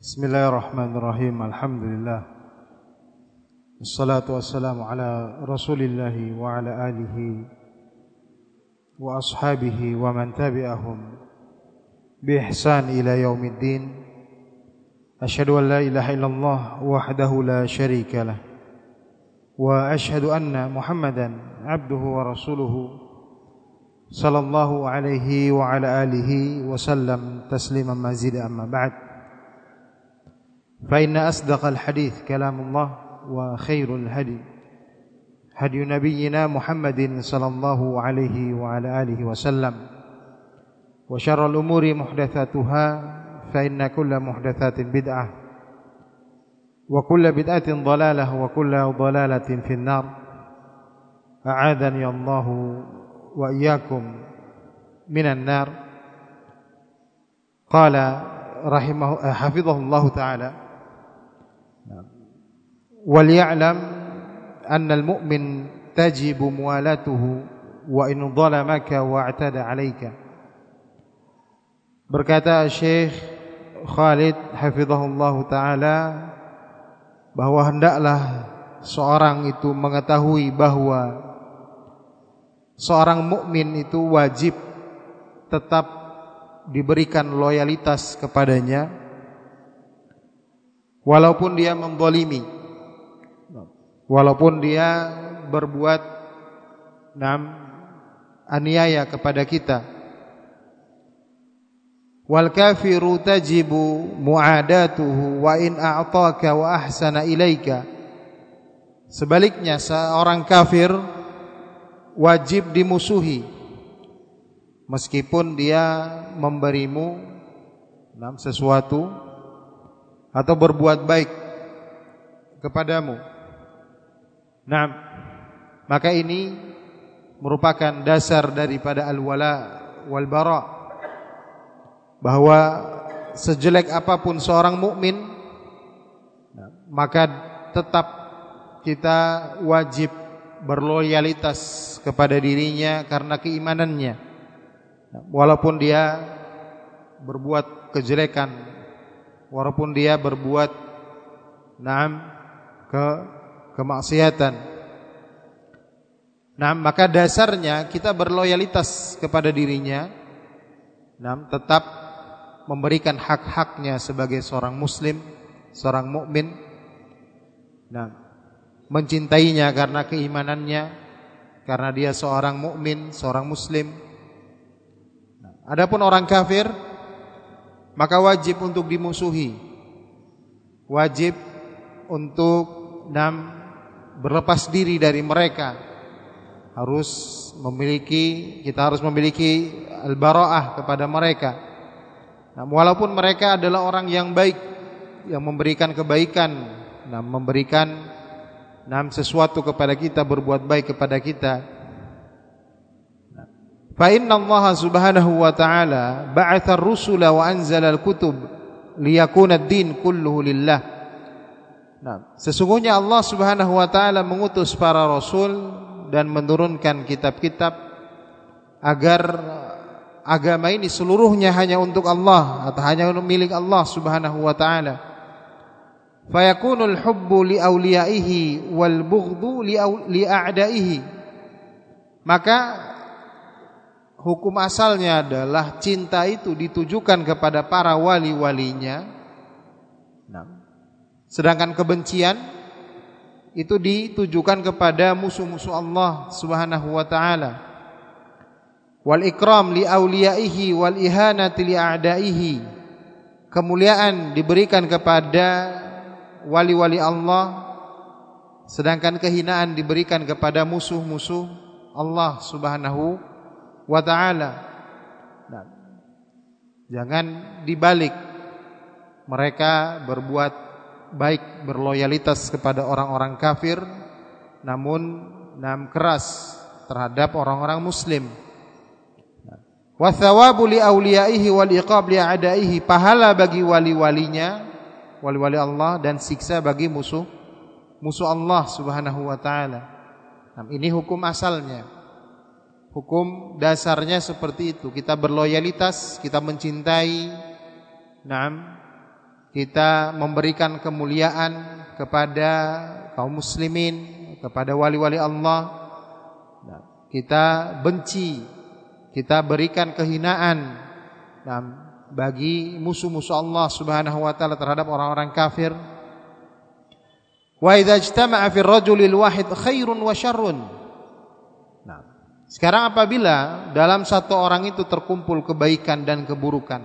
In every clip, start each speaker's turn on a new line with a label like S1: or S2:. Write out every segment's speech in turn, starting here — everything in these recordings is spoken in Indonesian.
S1: بسم الله الرحمن الرحيم الحمد لله الصلاة والسلام على رسول الله وعلى آله وأصحابه ومن تبعهم بإحسان إلى يوم الدين أشهد أن لا إله إلا الله وحده لا شريك له وأشهد أن محمدا عبده ورسوله صلى الله عليه وعلى آله وسلم تسليما مزيدا أما بعد فإن أصدق الحديث كلام الله وخير الهدي هدي نبينا محمد صلى الله عليه وعلى آله وسلم وشر الأمور محدثاتها فإن كل محدثات بدعة وكل بدعة ضلالة وكل ضلالة في النار أعاذني الله وإياكم من النار قال رحمه حفظه الله تعالى wal ya'lam anna al mu'min tajibu ظلمك wa in dhalamaka wa atada berkata Syekh Khalid hafizahullah taala bahwa hendaklah seorang itu mengetahui bahwa seorang mukmin itu wajib tetap diberikan loyalitas kepadanya walaupun dia membolimi walaupun dia berbuat nam aniaya kepada kita. Wal kafiru tajibu muadatuhu wa in a'taka wa ahsana ilaika. Sebaliknya seorang kafir wajib dimusuhi meskipun dia memberimu nam sesuatu atau berbuat baik kepadamu Nah, maka ini merupakan dasar daripada al-wala wal bara bahwa sejelek apa pun seorang mukmin maka tetap kita wajib berloyalitas kepada dirinya karena keimanannya. Walaupun dia berbuat kejelekan walaupun dia berbuat naam ke kemaksiatan. Nah, maka dasarnya kita berloyalitas kepada dirinya. Nah, tetap memberikan hak-haknya sebagai seorang muslim, seorang mukmin. Nah, mencintainya karena keimanannya, karena dia seorang mukmin, seorang muslim. Nah, adapun orang kafir maka wajib untuk dimusuhi. Wajib untuk nam berlepas diri dari mereka harus memiliki kita harus memiliki al-bara'ah kepada mereka. Nah, walaupun mereka adalah orang yang baik yang memberikan kebaikan nah, memberikan nah, sesuatu kepada kita berbuat baik kepada kita. Fa inna Allah subhanahu wa ta'ala ba'atha ar-rusula wa anzala al-kutub liyakuna ad-din kulluhu lillah Nah, sesungguhnya Allah Subhanahu wa taala mengutus para rasul dan menurunkan kitab-kitab agar agama ini seluruhnya hanya untuk Allah atau hanya milik Allah Subhanahu wa taala. Fayakunul hubbu li awliyaihi wal bughdhu li a'daihi. Maka hukum asalnya adalah cinta itu ditujukan kepada para wali-walinya Sedangkan kebencian itu ditujukan kepada musuh-musuh Allah Subhanahu wa taala. Wal ikram li auliyaihi wal ihanati li a'daihi. Kemuliaan diberikan kepada wali-wali Allah sedangkan kehinaan diberikan kepada musuh-musuh Allah Subhanahu wa taala. Nah, jangan dibalik mereka berbuat baik berloyalitas kepada orang-orang kafir namun nam keras terhadap orang-orang muslim. Wa thawabu li awliyaihi wal iqab li a'daihi pahala bagi wali-walinya wali-wali Allah dan siksa bagi musuh musuh Allah Subhanahu wa taala. Nah, ini hukum asalnya. Hukum dasarnya seperti itu. Kita berloyalitas, kita mencintai, nah, kita memberikan kemuliaan kepada kaum muslimin, kepada wali-wali Allah. Nah, kita benci, kita berikan kehinaan nah, bagi musuh-musuh Allah Subhanahu wa taala terhadap orang-orang kafir. Wa idza ijtama'a fi ar-rajuli al-wahid khairun wa syarrun. Nah, sekarang apabila dalam satu orang itu terkumpul kebaikan dan keburukan,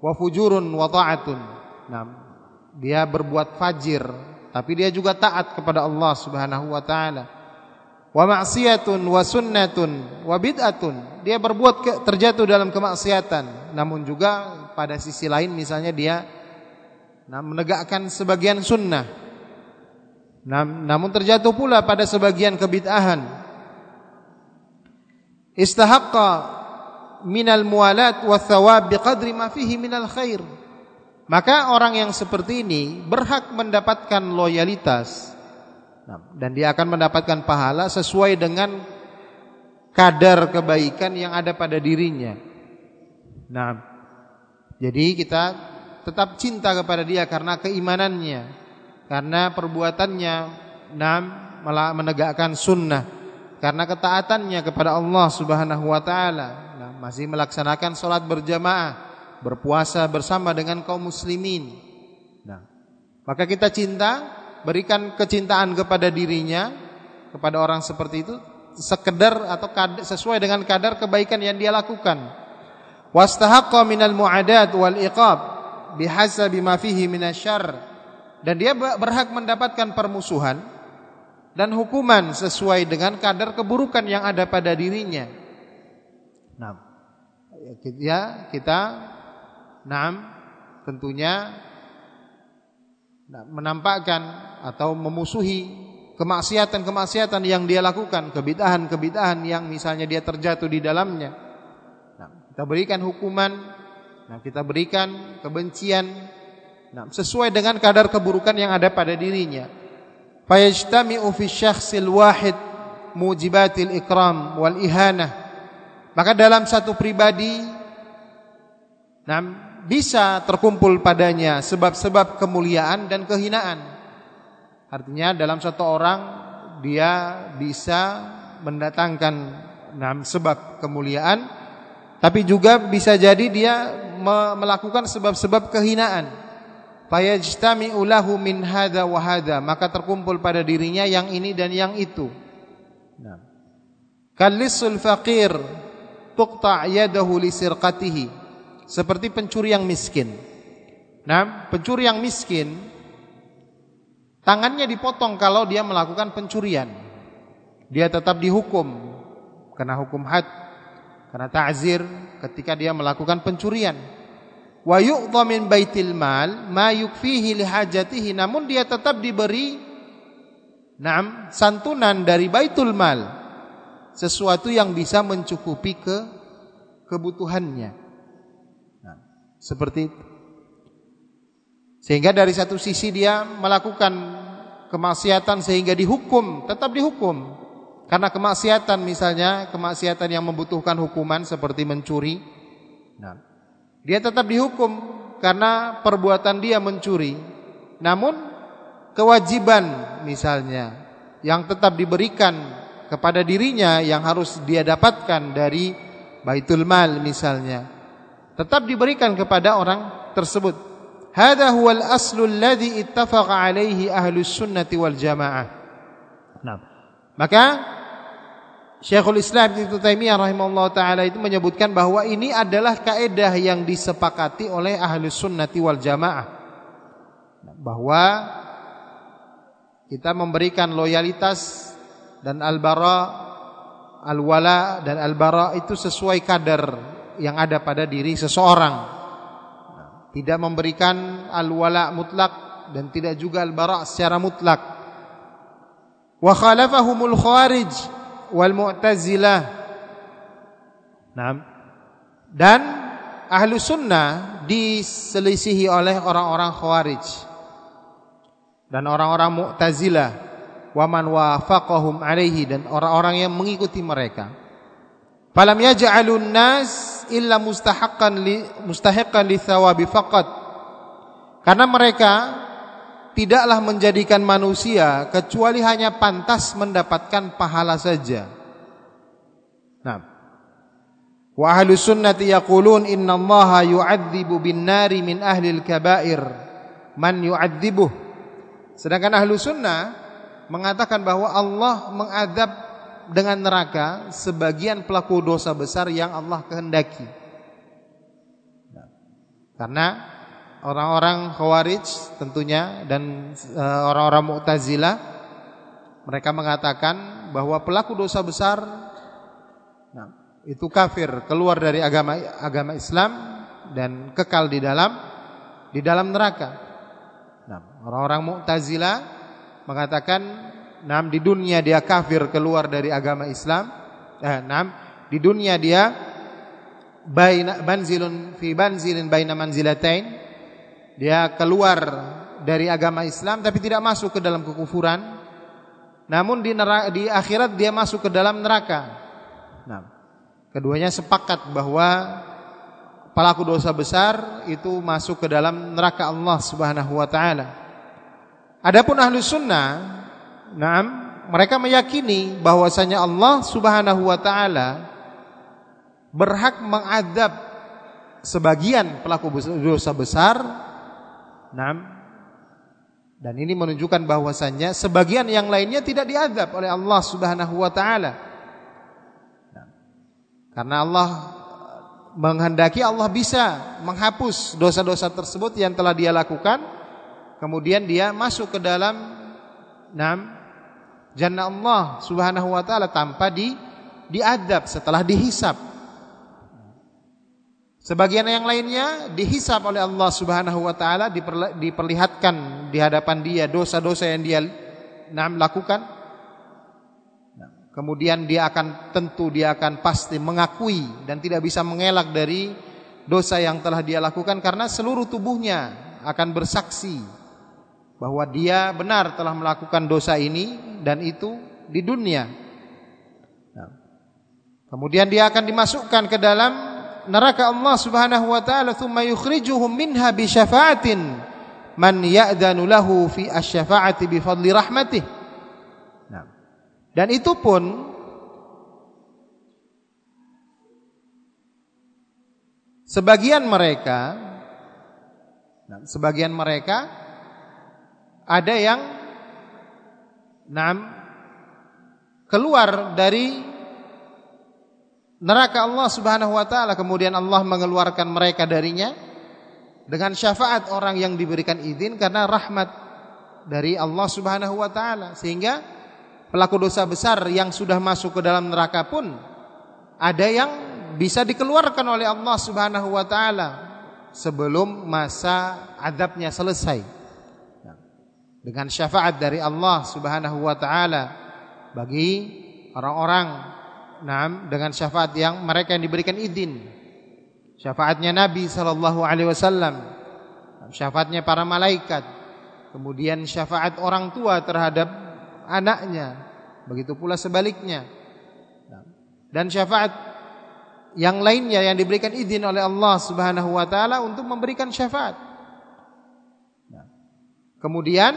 S1: wa fujurun wa ta'atun. Nah, dia berbuat fajir tapi dia juga taat kepada Allah Subhanahu wa taala. Wa ma'siyatun wa sunnatun wa bid'atun. Dia berbuat ke, terjatuh dalam kemaksiatan, namun juga pada sisi lain misalnya dia nah, menegakkan sebagian sunnah. Nam, namun terjatuh pula pada sebagian kebid'ahan. Istahaqqa minal mualat wa thawab biqadri ma fihi minal khair. Maka orang yang seperti ini berhak mendapatkan loyalitas. Nah, dan dia akan mendapatkan pahala sesuai dengan kadar kebaikan yang ada pada dirinya. Nah, jadi kita tetap cinta kepada dia karena keimanannya, karena perbuatannya, nah, menegakkan sunnah, karena ketaatannya kepada Allah Subhanahu Wa Taala, nah, masih melaksanakan sholat berjamaah berpuasa bersama dengan kaum muslimin. Nah, maka kita cinta, berikan kecintaan kepada dirinya, kepada orang seperti itu sekedar atau sesuai dengan kadar kebaikan yang dia lakukan. Wastahaqqa minal mu'adat wal iqab bihasabi ma fihi minasyarr. Dan dia berhak mendapatkan permusuhan dan hukuman sesuai dengan kadar keburukan yang ada pada dirinya. Nah, ya kita Naam, tentunya menampakkan atau memusuhi kemaksiatan-kemaksiatan yang dia lakukan, kebid'ahan-kebid'ahan yang misalnya dia terjatuh di dalamnya. Nah, kita berikan hukuman, nah kita berikan kebencian nah, sesuai dengan kadar keburukan yang ada pada dirinya. Fayajtami'u fi syakhsil wahid mujibatil ikram wal ihanah. Maka dalam satu pribadi nah, bisa terkumpul padanya sebab-sebab kemuliaan dan kehinaan. Artinya dalam satu orang dia bisa mendatangkan enam sebab kemuliaan tapi juga bisa jadi dia melakukan sebab-sebab kehinaan. Fayajtami'u lahu min hadza wa hadza, maka terkumpul pada dirinya yang ini dan yang itu. Nah. Kalisul faqir tuqta' yadahu li sirqatihi seperti pencuri yang miskin. Nah, pencuri yang miskin tangannya dipotong kalau dia melakukan pencurian. Dia tetap dihukum kena hukum had, kena ta'zir ketika dia melakukan pencurian. Wa yu'dha min baitil mal ma yukfihi li hajatihi namun dia tetap diberi Naam, santunan dari baitul mal sesuatu yang bisa mencukupi ke kebutuhannya. Seperti itu. Sehingga dari satu sisi dia melakukan kemaksiatan sehingga dihukum, tetap dihukum. Karena kemaksiatan misalnya, kemaksiatan yang membutuhkan hukuman seperti mencuri. Nah, dia tetap dihukum karena perbuatan dia mencuri. Namun kewajiban misalnya yang tetap diberikan kepada dirinya yang harus dia dapatkan dari baitul mal misalnya tetap diberikan kepada orang tersebut. Hada huwal aslu alladhi ittafaqa alaihi ahlus sunnati wal jamaah. Nah, maka Syekhul Islam Ibnu Taimiyah rahimahullah taala itu menyebutkan bahwa ini adalah kaedah yang disepakati oleh ahlus sunnati wal jamaah. Bahwa kita memberikan loyalitas dan al-bara al-wala dan al-bara itu sesuai kadar yang ada pada diri seseorang. Tidak memberikan al-wala mutlak dan tidak juga al-bara secara mutlak. Wa khalafahumul khawarij wal mu'tazilah. Dan ahlu sunnah diselisihi oleh orang-orang khawarij dan orang-orang mu'tazilah wa man wafaqahum alaihi dan orang-orang yang mengikuti mereka. Falam yaj'alun nas illa mustahaqqan li mustahiqqan li thawabi faqat. Karena mereka tidaklah menjadikan manusia kecuali hanya pantas mendapatkan pahala saja. Nah, wa ahlus sunnati yaqulun innallaha yu'adzibu bin nari min ahli al-kaba'ir man yu'adzibuh. Sedangkan ahlu sunnah mengatakan bahwa Allah mengadab dengan neraka sebagian pelaku dosa besar yang Allah kehendaki. Nah, karena orang-orang Khawarij tentunya dan eh, orang-orang Mu'tazilah mereka mengatakan bahwa pelaku dosa besar nah, itu kafir, keluar dari agama agama Islam dan kekal di dalam di dalam neraka. Nah, orang-orang Mu'tazilah mengatakan nah, di dunia dia kafir keluar dari agama Islam. Eh, nah, di dunia dia baina banzilun fi banzilin baina manzilatain dia keluar dari agama Islam tapi tidak masuk ke dalam kekufuran. Namun di neraka, di akhirat dia masuk ke dalam neraka. Nah, keduanya sepakat bahwa pelaku dosa besar itu masuk ke dalam neraka Allah Subhanahu wa taala. Adapun ahlu sunnah, nah, mereka meyakini bahwasanya Allah Subhanahu wa taala berhak mengadab sebagian pelaku dosa besar. Nah, dan ini menunjukkan bahwasannya sebagian yang lainnya tidak diadab oleh Allah Subhanahu wa taala. Karena Allah menghendaki Allah bisa menghapus dosa-dosa tersebut yang telah dia lakukan, kemudian dia masuk ke dalam jannah Allah Subhanahu wa taala tanpa di diadab setelah dihisap. Sebagian yang lainnya dihisap oleh Allah Subhanahu wa taala diperlihatkan di hadapan dia dosa-dosa yang dia lakukan. Nah, kemudian dia akan tentu dia akan pasti mengakui dan tidak bisa mengelak dari dosa yang telah dia lakukan karena seluruh tubuhnya akan bersaksi bahwa dia benar telah melakukan dosa ini dan itu di dunia. Nah, kemudian dia akan dimasukkan ke dalam neraka Allah Subhanahu wa taala thumma yukhrijuhum minha bi syafa'atin man ya'danu lahu fi asy-syafa'ati bi fadli rahmatih. Nah. Dan itu pun sebagian mereka nah, sebagian mereka ada yang enam keluar dari neraka Allah Subhanahu wa taala. Kemudian Allah mengeluarkan mereka darinya dengan syafaat orang yang diberikan izin karena rahmat dari Allah Subhanahu wa taala. Sehingga pelaku dosa besar yang sudah masuk ke dalam neraka pun ada yang bisa dikeluarkan oleh Allah Subhanahu wa taala sebelum masa adabnya selesai dengan syafaat dari Allah Subhanahu wa taala bagi orang-orang Naam dengan syafaat yang mereka yang diberikan izin. Syafaatnya Nabi sallallahu alaihi wasallam. Syafaatnya para malaikat. Kemudian syafaat orang tua terhadap anaknya. Begitu pula sebaliknya. Dan syafaat yang lainnya yang diberikan izin oleh Allah Subhanahu wa taala untuk memberikan syafaat. Kemudian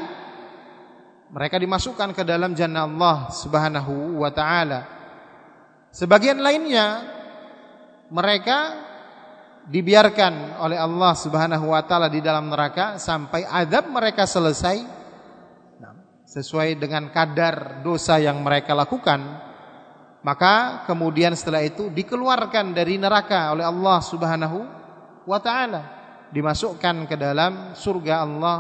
S1: mereka dimasukkan ke dalam jannah Allah Subhanahu wa taala. Sebagian lainnya mereka dibiarkan oleh Allah Subhanahu wa taala di dalam neraka sampai adab mereka selesai nah, sesuai dengan kadar dosa yang mereka lakukan maka kemudian setelah itu dikeluarkan dari neraka oleh Allah Subhanahu wa taala dimasukkan ke dalam surga Allah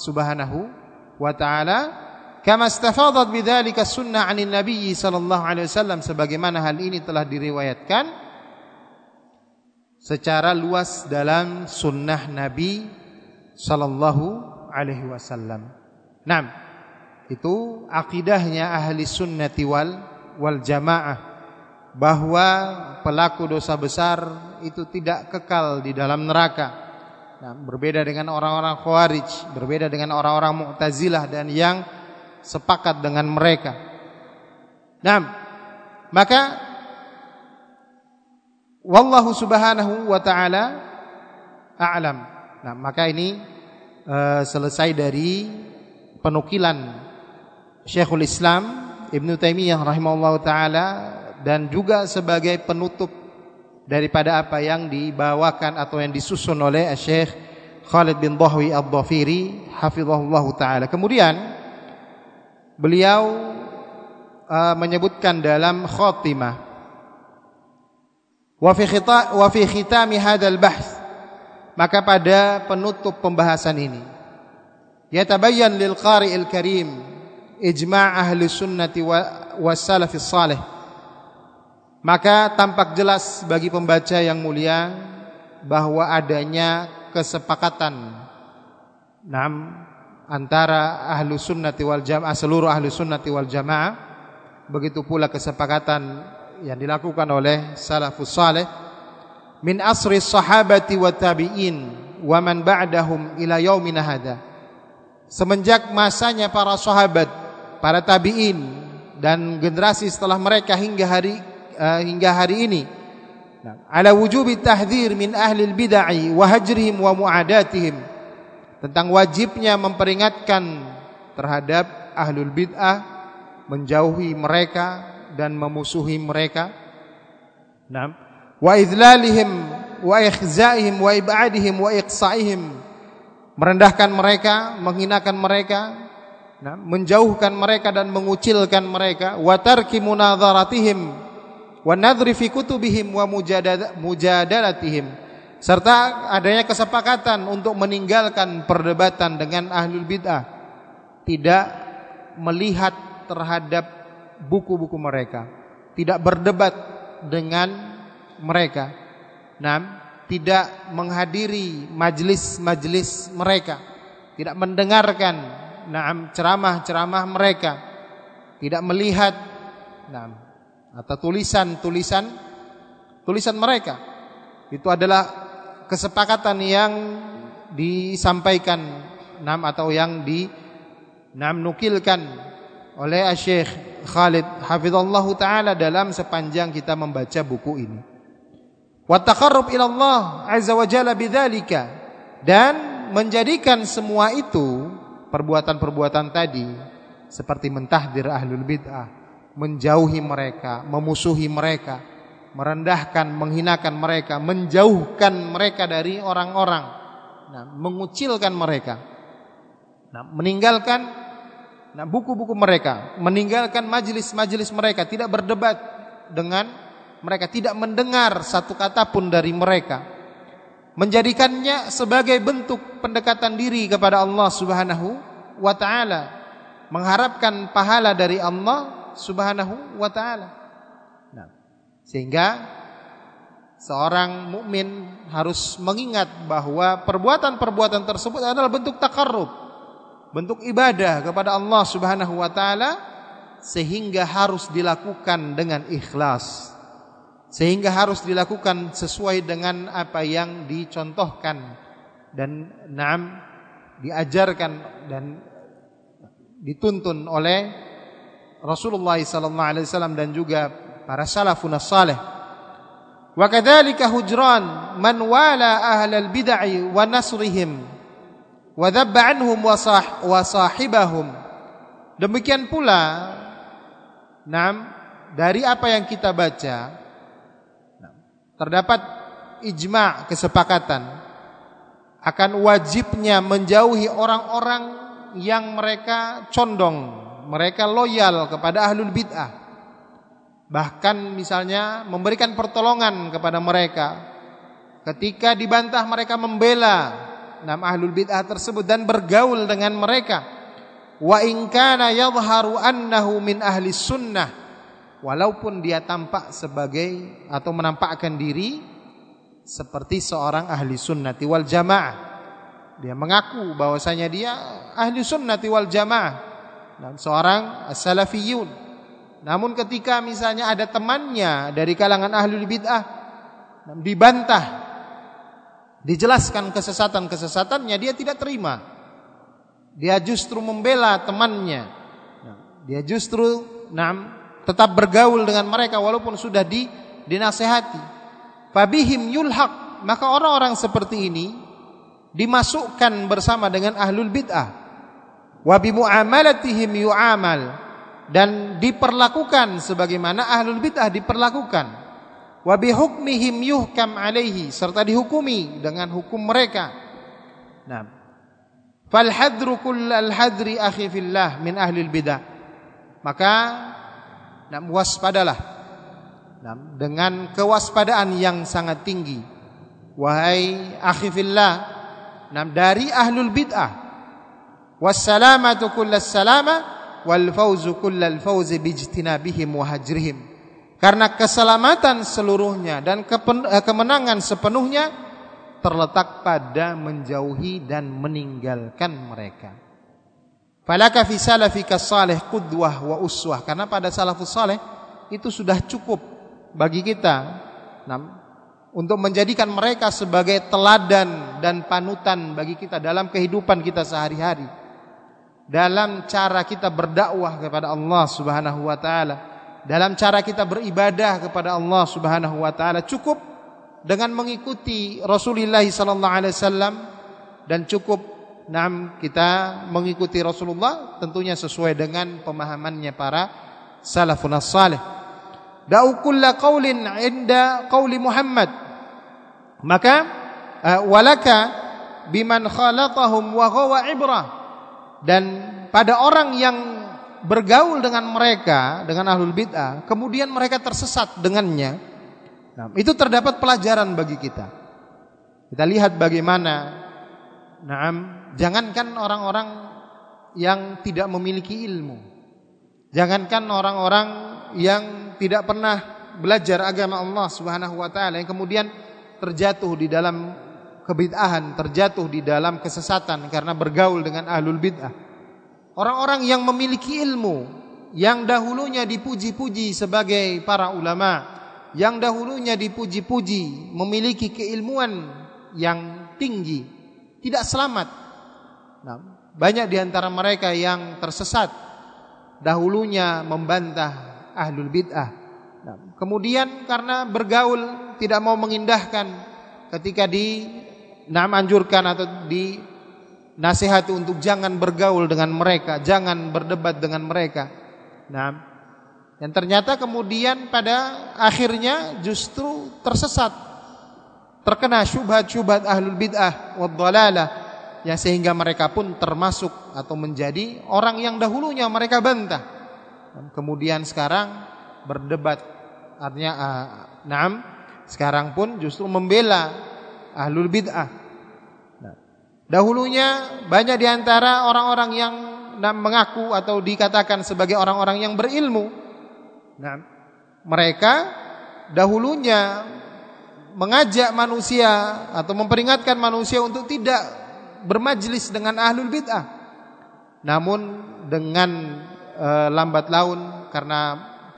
S1: Subhanahu wa taala Kama istafadat bidzalika sunnah 'anil Nabi sallallahu alaihi wasallam sebagaimana hal ini telah diriwayatkan secara luas dalam sunnah Nabi sallallahu alaihi wasallam. Naam. Itu akidahnya ahli sunnati wal wal jamaah bahwa pelaku dosa besar itu tidak kekal di dalam neraka. Nah, berbeda dengan orang-orang Khawarij, berbeda dengan orang-orang Mu'tazilah dan yang sepakat dengan mereka. Nah, maka wallahu subhanahu wa taala a'lam. Nah, maka ini uh, selesai dari penukilan Syekhul Islam Ibn Taimiyah rahimahullah taala dan juga sebagai penutup daripada apa yang dibawakan atau yang disusun oleh Syekh Khalid bin Dhahwi Ad-Dhafiri hafizahullah taala. Kemudian beliau uh, menyebutkan dalam khatimah wa fi khita wa fi khitami hadzal bahth maka pada penutup pembahasan ini yatabayyan lil qari'il karim ijma' ahli sunnati wa salafis salih maka tampak jelas bagi pembaca yang mulia bahwa adanya kesepakatan nam antara ahlu sunnati wal jamaah seluruh ahlu sunnati wal jamaah. Begitu pula kesepakatan yang dilakukan oleh salafus saleh. Min asri sahabati wa tabi'in wa man ba'dahum ila yaumina hadha. Semenjak masanya para sahabat para tabi'in dan generasi setelah mereka hingga hari uh, hingga hari ini. Nah, ala wujubi tahdhir min ahli bid'ah wa hajrihim wa muadatihim. Tentang wajibnya memperingatkan terhadap ahlul bid'ah menjauhi mereka dan memusuhi mereka. Nah wa idlalihim wa ikhzaihim wa ibadihim wa iqsaihim. Merendahkan mereka menghinakan mereka nah, menjauhkan mereka dan mengucilkan mereka. Wa tarki munadharatihim wa nadhri fi kutubihim wa mujadalatihim. Serta adanya kesepakatan untuk meninggalkan perdebatan dengan ahlul bid'ah. Tidak melihat terhadap buku-buku mereka. Tidak berdebat dengan mereka. Enam tidak menghadiri majlis-majlis mereka. Tidak mendengarkan enam ceramah-ceramah mereka. Tidak melihat enam atau tulisan-tulisan tulisan mereka. Itu adalah kesepakatan yang disampaikan nam atau yang di nam nukilkan oleh Syekh Khalid hafizallahu taala dalam sepanjang kita membaca buku ini. Wa taqarrub ila Allah azza wa jalla bidzalika dan menjadikan semua itu perbuatan-perbuatan tadi seperti mentahdir ahlul bid'ah menjauhi mereka, memusuhi mereka, merendahkan, menghinakan mereka, menjauhkan mereka dari orang-orang, nah, mengucilkan mereka, nah, meninggalkan nah, buku-buku mereka, meninggalkan majelis-majelis mereka, tidak berdebat dengan mereka, tidak mendengar satu kata pun dari mereka, menjadikannya sebagai bentuk pendekatan diri kepada Allah Subhanahu wa taala, mengharapkan pahala dari Allah Subhanahu wa taala. Nah, sehingga seorang mukmin harus mengingat bahwa perbuatan-perbuatan tersebut adalah bentuk takarrub, bentuk ibadah kepada Allah Subhanahu wa taala sehingga harus dilakukan dengan ikhlas. Sehingga harus dilakukan sesuai dengan apa yang dicontohkan dan naam diajarkan dan dituntun oleh Rasulullah sallallahu alaihi wasallam dan juga para salafun salih. Wa kadzalika hujran man wala ahlal bid'ah wa nasrihim wa dhabba anhum wa sah wa sahibahum. Demikian pula enam dari apa yang kita baca terdapat ijma' kesepakatan akan wajibnya menjauhi orang-orang yang mereka condong mereka loyal kepada ahlul bid'ah. Bahkan misalnya memberikan pertolongan kepada mereka. Ketika dibantah mereka membela nama ahlul bid'ah tersebut dan bergaul dengan mereka. Wa in kana yadhharu annahu min ahli sunnah. Walaupun dia tampak sebagai atau menampakkan diri seperti seorang ahli sunnati wal jamaah. Dia mengaku bahwasanya dia ahli sunnati wal jamaah dan seorang salafiyun. Namun ketika misalnya ada temannya dari kalangan ahlul bid'ah dibantah, dijelaskan kesesatan-kesesatannya, dia tidak terima. Dia justru membela temannya. Dia justru nam, tetap bergaul dengan mereka walaupun sudah di dinasehati. Fabihim yulhaq. Maka orang-orang seperti ini dimasukkan bersama dengan ahlul bid'ah wa bi muamalatihim yu'amal. Dan diperlakukan sebagaimana ahlul bid'ah diperlakukan. Wa bi hukmihim yuhkam alaihi. Serta dihukumi dengan hukum mereka. Nah. Fal hadru kullal hadri akhi fillah min ahlil bid'ah. Maka nah, waspadalah. Nah, dengan kewaspadaan yang sangat tinggi. Wahai akhi fillah Nam dari ahlul bid'ah. Wassalamatu kullas salama wal fauzu kullal fauzi bijtinabihim wa hajrihim. Karena keselamatan seluruhnya dan eh, kemenangan sepenuhnya terletak pada menjauhi dan meninggalkan mereka. Falaka fi salafika salih qudwah wa uswah. Karena pada salafus saleh itu sudah cukup bagi kita untuk menjadikan mereka sebagai teladan dan panutan bagi kita dalam kehidupan kita sehari-hari. Dalam cara kita berdakwah kepada Allah Subhanahu wa taala, dalam cara kita beribadah kepada Allah Subhanahu wa taala cukup dengan mengikuti Rasulullah sallallahu alaihi wasallam dan cukup Nam kita mengikuti Rasulullah tentunya sesuai dengan pemahamannya para salafun salih. Da'u kulla qaulin inda qauli Muhammad. Maka uh, walaka biman khalatahum wa huwa ibrah. Dan pada orang yang bergaul dengan mereka dengan ahlul bid'ah, kemudian mereka tersesat dengannya. Nah, itu terdapat pelajaran bagi kita. Kita lihat bagaimana Naam, jangankan orang-orang yang tidak memiliki ilmu. Jangankan orang-orang yang tidak pernah belajar agama Allah Subhanahu wa taala yang kemudian terjatuh di dalam kebid'ahan, terjatuh di dalam kesesatan karena bergaul dengan ahlul bid'ah. Orang-orang yang memiliki ilmu, yang dahulunya dipuji-puji sebagai para ulama, yang dahulunya dipuji-puji memiliki keilmuan yang tinggi, tidak selamat. Nah, banyak di antara mereka yang tersesat, dahulunya membantah ahlul bid'ah. Nah, kemudian karena bergaul tidak mau mengindahkan ketika di nam anjurkan atau di nasihat untuk jangan bergaul dengan mereka, jangan berdebat dengan mereka. Nah, yang ternyata kemudian pada akhirnya justru tersesat. Terkena syubhat-syubhat ahlul bid'ah wad yang sehingga mereka pun termasuk atau menjadi orang yang dahulunya mereka bantah kemudian sekarang berdebat artinya uh, naam sekarang pun justru membela ahlul bid'ah. Nah, dahulunya banyak di antara orang-orang yang mengaku atau dikatakan sebagai orang-orang yang berilmu. Nah, mereka dahulunya mengajak manusia atau memperingatkan manusia untuk tidak bermajlis dengan ahlul bid'ah. Namun dengan e, lambat laun karena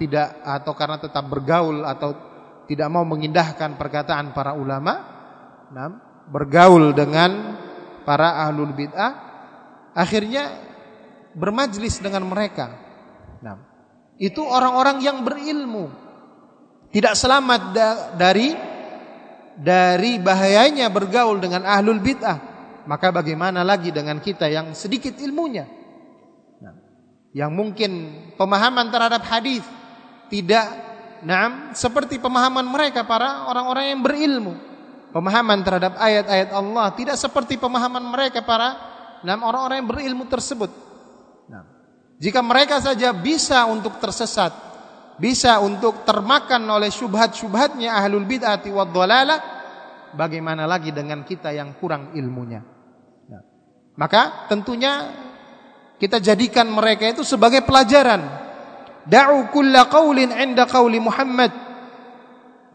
S1: tidak atau karena tetap bergaul atau tidak mau mengindahkan perkataan para ulama, nah, bergaul dengan para ahlul bid'ah, akhirnya bermajlis dengan mereka. Nah, itu orang-orang yang berilmu, tidak selamat da dari dari bahayanya bergaul dengan ahlul bid'ah. Maka bagaimana lagi dengan kita yang sedikit ilmunya? yang mungkin pemahaman terhadap hadis tidak nam seperti pemahaman mereka para orang-orang yang berilmu. Pemahaman terhadap ayat-ayat Allah tidak seperti pemahaman mereka para nam orang-orang yang berilmu tersebut. Nah, jika mereka saja bisa untuk tersesat, bisa untuk termakan oleh syubhat-syubhatnya ahlul bid'ati wad dhalalah, bagaimana lagi dengan kita yang kurang ilmunya? Nah, maka tentunya kita jadikan mereka itu sebagai pelajaran. Da'u kulla qaulin 'inda qauli Muhammad.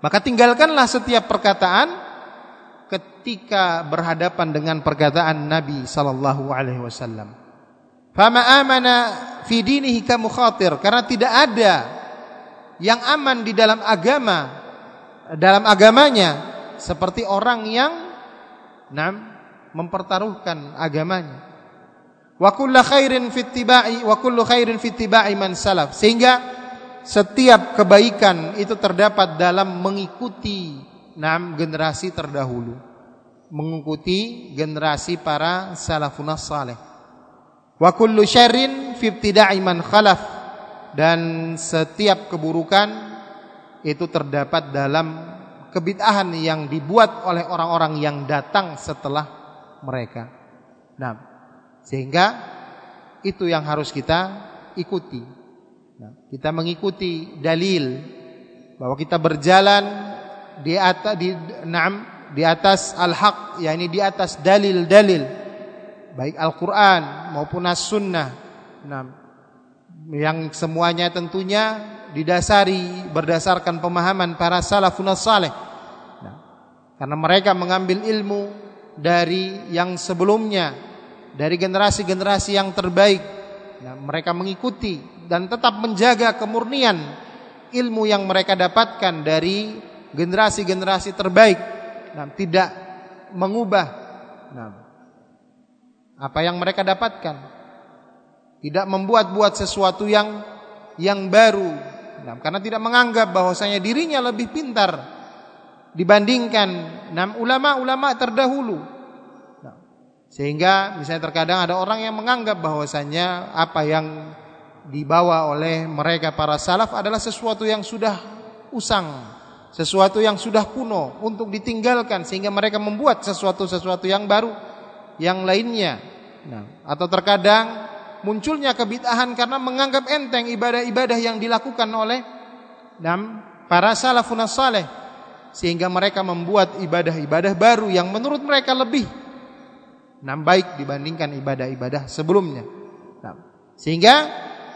S1: Maka tinggalkanlah setiap perkataan ketika berhadapan dengan perkataan Nabi sallallahu alaihi wasallam. Fama amana fi dinihi ka mukhatir. Karena tidak ada yang aman di dalam agama dalam agamanya seperti orang yang nam mempertaruhkan agamanya. Wa kullu khairin fittiba'i wa kullu khairin fittiba'i man salaf. Sehingga setiap kebaikan itu terdapat dalam mengikuti enam generasi terdahulu mengikuti generasi para salafun saleh. Wa kullu syarrin fi ibtida'i man khalaf dan setiap keburukan itu terdapat dalam kebid'ahan yang dibuat oleh orang-orang yang datang setelah mereka. Nah, sehingga itu yang harus kita ikuti. Kita mengikuti dalil bahwa kita berjalan di atas di enam di atas al-haq yakni di atas dalil-dalil baik Al-Qur'an maupun As-Sunnah. Nah, yang semuanya tentunya didasari berdasarkan pemahaman para salafun saleh. Nah, karena mereka mengambil ilmu dari yang sebelumnya, dari generasi-generasi yang terbaik. Nah, mereka mengikuti dan tetap menjaga kemurnian ilmu yang mereka dapatkan dari generasi-generasi terbaik. Nah, tidak mengubah nah, apa yang mereka dapatkan. Tidak membuat-buat sesuatu yang yang baru. Nah, karena tidak menganggap bahwasanya dirinya lebih pintar dibandingkan enam ulama-ulama terdahulu. Nah, sehingga misalnya terkadang ada orang yang menganggap bahwasanya apa yang dibawa oleh mereka para salaf adalah sesuatu yang sudah usang, sesuatu yang sudah kuno untuk ditinggalkan sehingga mereka membuat sesuatu-sesuatu yang baru yang lainnya. Nah, atau terkadang munculnya kebid'ahan karena menganggap enteng ibadah-ibadah yang dilakukan oleh dan para salafun saleh sehingga mereka membuat ibadah-ibadah baru yang menurut mereka lebih nah, baik dibandingkan ibadah-ibadah sebelumnya. Nah, sehingga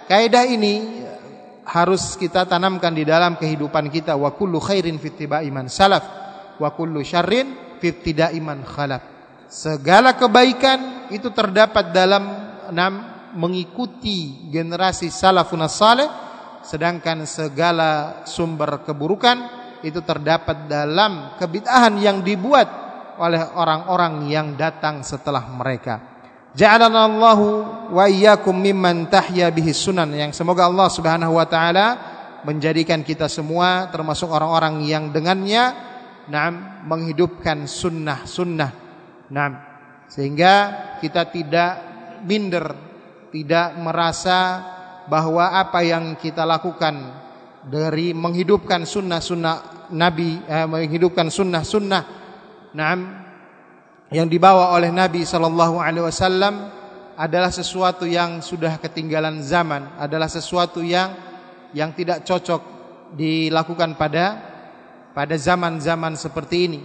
S1: Kaidah ini harus kita tanamkan di dalam kehidupan kita wa kullu khairin fi iman salaf wa kullu syarrin fi iman khalaf. Segala kebaikan itu terdapat dalam enam mengikuti generasi salafun saleh sedangkan segala sumber keburukan itu terdapat dalam kebid'ahan yang dibuat oleh orang-orang yang datang setelah mereka. Ja'alana wa iyyakum mimman tahya bihi sunan yang semoga Allah Subhanahu wa taala menjadikan kita semua termasuk orang-orang yang dengannya nam menghidupkan sunnah-sunnah. Nam sehingga kita tidak minder, tidak merasa bahwa apa yang kita lakukan dari menghidupkan sunnah-sunnah Nabi, eh, menghidupkan sunnah-sunnah, nam yang dibawa oleh Nabi sallallahu alaihi wasallam adalah sesuatu yang sudah ketinggalan zaman, adalah sesuatu yang yang tidak cocok dilakukan pada pada zaman-zaman seperti ini.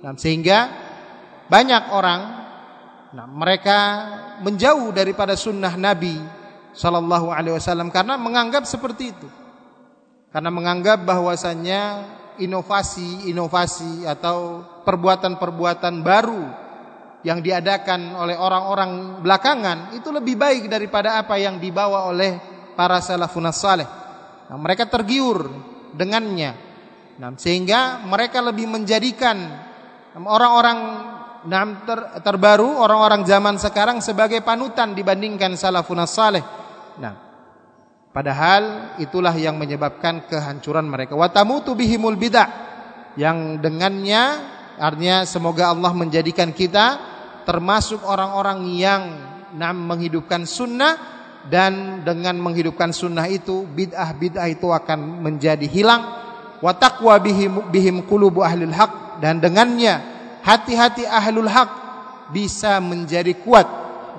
S1: Nah, sehingga banyak orang nah mereka menjauh daripada sunnah Nabi sallallahu alaihi wasallam karena menganggap seperti itu. Karena menganggap bahwasannya inovasi-inovasi atau perbuatan-perbuatan baru yang diadakan oleh orang-orang belakangan itu lebih baik daripada apa yang dibawa oleh para salafun saleh. Nah, mereka tergiur dengannya. Nah, sehingga mereka lebih menjadikan orang-orang nah, ter, terbaru, orang-orang zaman sekarang sebagai panutan dibandingkan salafun saleh. Nah, padahal itulah yang menyebabkan kehancuran mereka. Watamutu bihimul bidah yang dengannya artinya semoga Allah menjadikan kita termasuk orang-orang yang menghidupkan sunnah dan dengan menghidupkan sunnah itu bid'ah-bid'ah itu akan menjadi hilang. Wa taqwa bihim, bihim qulubu ahlul haq dan dengannya hati-hati ahlul haq bisa menjadi kuat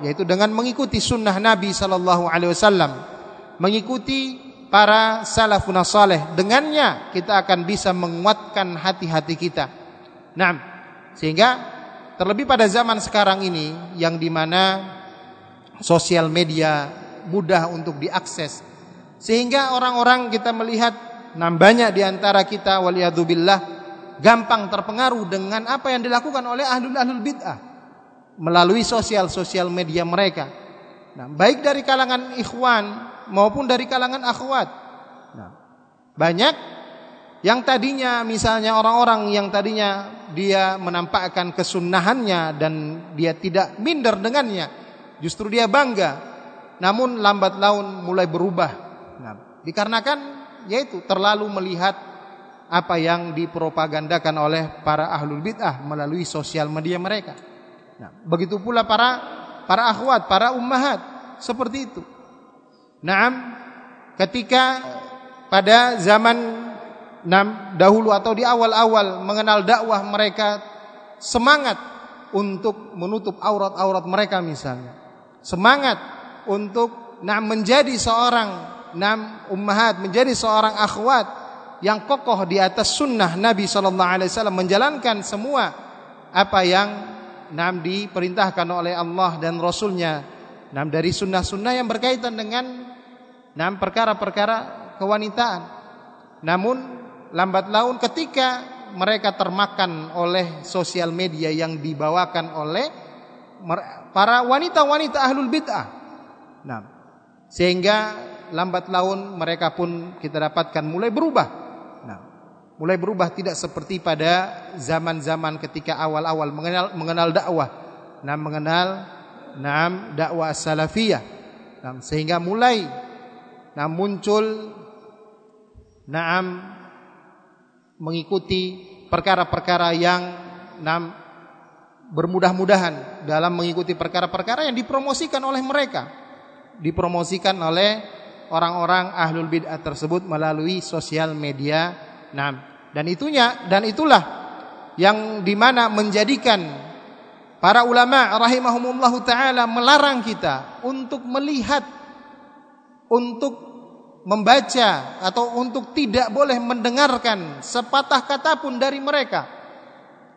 S1: yaitu dengan mengikuti sunnah Nabi sallallahu alaihi wasallam mengikuti para salafun saleh. Dengannya kita akan bisa menguatkan hati-hati kita. Nah sehingga Terlebih pada zaman sekarang ini yang di mana sosial media mudah untuk diakses. Sehingga orang-orang kita melihat nambahnya di antara kita waliyadzubillah gampang terpengaruh dengan apa yang dilakukan oleh ahlul-ahlul bid'ah melalui sosial-sosial media mereka. Nah, baik dari kalangan ikhwan maupun dari kalangan akhwat. Nah, banyak yang tadinya misalnya orang-orang yang tadinya dia menampakkan kesunahannya dan dia tidak minder dengannya, justru dia bangga. Namun lambat laun mulai berubah. Nah, dikarenakan yaitu terlalu melihat apa yang dipropagandakan oleh para ahlul bid'ah melalui sosial media mereka. Nah, begitu pula para para akhwat, para ummahat seperti itu. Naam, ketika pada zaman nam dahulu atau di awal-awal mengenal dakwah mereka semangat untuk menutup aurat-aurat mereka misalnya. Semangat untuk nam menjadi seorang nam ummahat, menjadi seorang akhwat yang kokoh di atas sunnah Nabi sallallahu alaihi wasallam menjalankan semua apa yang nam diperintahkan oleh Allah dan Rasulnya nam dari sunnah-sunnah yang berkaitan dengan nam perkara-perkara kewanitaan. Namun lambat laun ketika mereka termakan oleh sosial media yang dibawakan oleh para wanita-wanita ahlul bid'ah. Nah, sehingga lambat laun mereka pun kita dapatkan mulai berubah. Nah, mulai berubah tidak seperti pada zaman-zaman ketika awal-awal mengenal mengenal dakwah. Nah, mengenal nam dakwah salafiyah. Nah, sehingga mulai nah muncul Naam mengikuti perkara-perkara yang naam bermudah-mudahan dalam mengikuti perkara-perkara yang dipromosikan oleh mereka, dipromosikan oleh orang-orang ahlul bid'ah tersebut melalui sosial media. Naam. Dan itunya dan itulah yang di mana menjadikan para ulama rahimahumullahu taala melarang kita untuk melihat untuk membaca atau untuk tidak boleh mendengarkan sepatah kata pun dari mereka.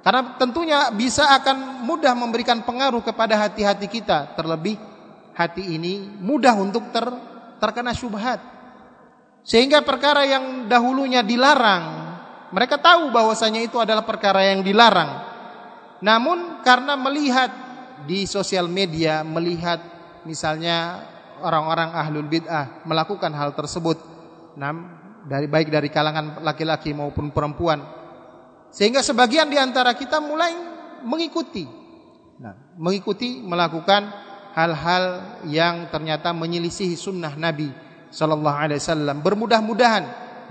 S1: Karena tentunya bisa akan mudah memberikan pengaruh kepada hati-hati kita, terlebih hati ini mudah untuk ter, terkena syubhat. Sehingga perkara yang dahulunya dilarang, mereka tahu bahwasanya itu adalah perkara yang dilarang. Namun karena melihat di sosial media, melihat misalnya orang-orang ahlul bid'ah melakukan hal tersebut. Enam dari baik dari kalangan laki-laki maupun perempuan. Sehingga sebagian di antara kita mulai mengikuti. Nah, mengikuti melakukan hal-hal yang ternyata menyelisihi sunnah Nabi sallallahu alaihi wasallam. Bermudah-mudahan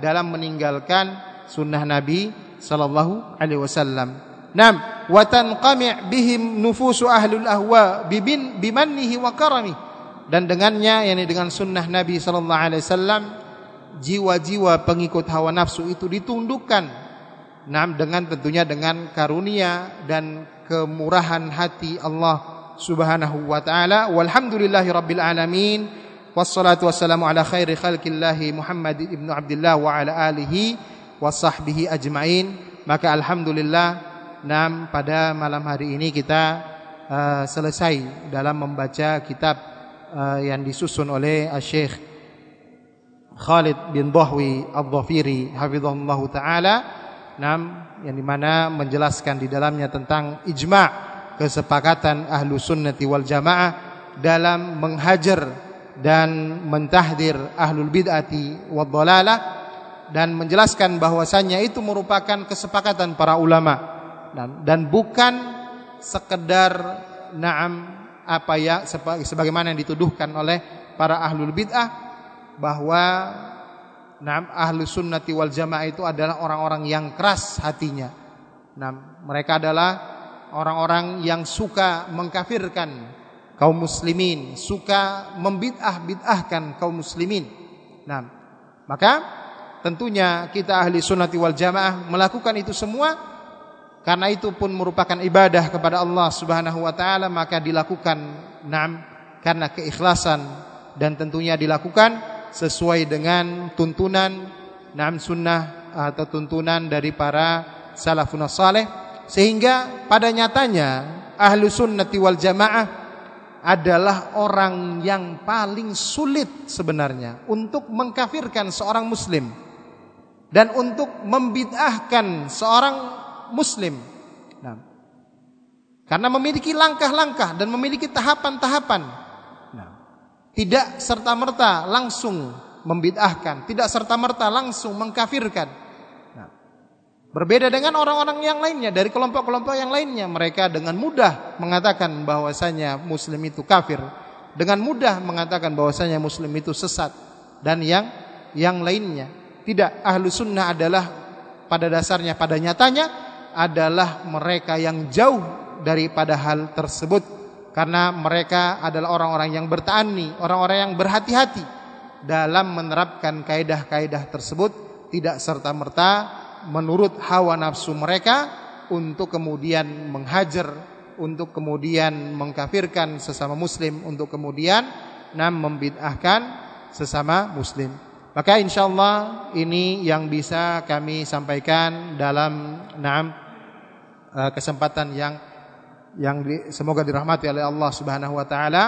S1: dalam meninggalkan sunnah Nabi sallallahu alaihi wasallam. Nam wa tanqami' bihim nufusu ahlul ahwa bibin bimannihi wa karamihi dan dengannya yakni dengan sunnah Nabi sallallahu alaihi wasallam jiwa-jiwa pengikut hawa nafsu itu ditundukkan. Nah dengan tentunya dengan karunia dan kemurahan hati Allah Subhanahu wa taala. Walhamdulillahi rabbil alamin. Wassalatu wassalamu ala khairi khalqillah Muhammad ibnu Abdullah wa ala alihi wasahbihi ajmain. Maka alhamdulillah nam pada malam hari ini kita uh, selesai dalam membaca kitab uh, yang disusun oleh Syekh Khalid bin Bahwi Al-Dhafiri hafizahullah taala. Nam yang di mana menjelaskan di dalamnya tentang ijma' kesepakatan ahlu sunnati wal jamaah dalam menghajar dan mentahdir ahlul bid'ati wad dhalalah dan menjelaskan bahwasannya itu merupakan kesepakatan para ulama dan, dan bukan sekedar naam apa ya sebagaimana yang dituduhkan oleh para ahlul bid'ah bahwa nah, ahlu sunnati wal jamaah itu adalah orang-orang yang keras hatinya. Nah, mereka adalah orang-orang yang suka mengkafirkan kaum muslimin, suka membid'ah-bid'ahkan kaum muslimin. Nah, maka tentunya kita ahli sunnati wal jamaah melakukan itu semua karena itu pun merupakan ibadah kepada Allah Subhanahu wa taala maka dilakukan nam karena keikhlasan dan tentunya dilakukan sesuai dengan tuntunan nam sunnah atau tuntunan dari para salafun saleh sehingga pada nyatanya ahlu sunnati wal jamaah adalah orang yang paling sulit sebenarnya untuk mengkafirkan seorang muslim dan untuk membid'ahkan seorang muslim. Nah, karena memiliki langkah-langkah dan memiliki tahapan-tahapan. Nah, tidak serta-merta langsung membid'ahkan, tidak serta-merta langsung mengkafirkan. Nah, berbeda dengan orang-orang yang lainnya dari kelompok-kelompok yang lainnya, mereka dengan mudah mengatakan bahwasanya muslim itu kafir, dengan mudah mengatakan bahwasanya muslim itu sesat dan yang yang lainnya. Tidak, ahlu sunnah adalah pada dasarnya pada nyatanya adalah mereka yang jauh daripada hal tersebut karena mereka adalah orang-orang yang bertani, orang-orang yang berhati-hati dalam menerapkan kaidah-kaidah tersebut tidak serta-merta menurut hawa nafsu mereka untuk kemudian menghajar, untuk kemudian mengkafirkan sesama muslim, untuk kemudian nam membid'ahkan sesama muslim. Maka insyaallah ini yang bisa kami sampaikan dalam uh, kesempatan yang yang di, semoga dirahmati oleh Allah Subhanahu wa taala.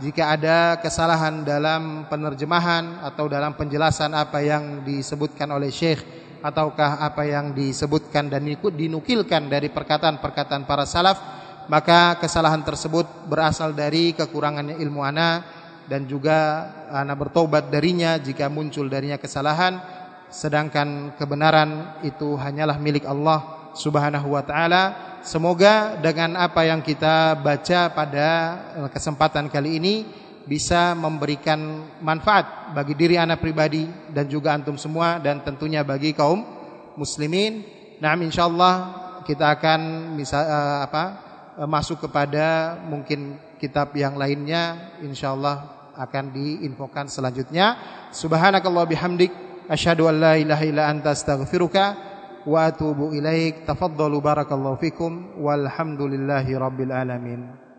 S1: Jika ada kesalahan dalam penerjemahan atau dalam penjelasan apa yang disebutkan oleh Syekh ataukah apa yang disebutkan dan dinukilkan dari perkataan-perkataan para salaf, maka kesalahan tersebut berasal dari kekurangannya ilmu ana dan juga anak bertobat darinya jika muncul darinya kesalahan sedangkan kebenaran itu hanyalah milik Allah Subhanahu wa taala semoga dengan apa yang kita baca pada kesempatan kali ini bisa memberikan manfaat bagi diri anak pribadi dan juga antum semua dan tentunya bagi kaum muslimin. Nah, insyaallah kita akan misal, uh, apa uh, masuk kepada mungkin kitab yang lainnya insyaallah akan diinfokan selanjutnya. Subhanakallah bihamdik asyhadu an la ilaha illa anta astaghfiruka وأتوب إليك. تفضلوا بارك الله فيكم والحمد لله رب العالمين.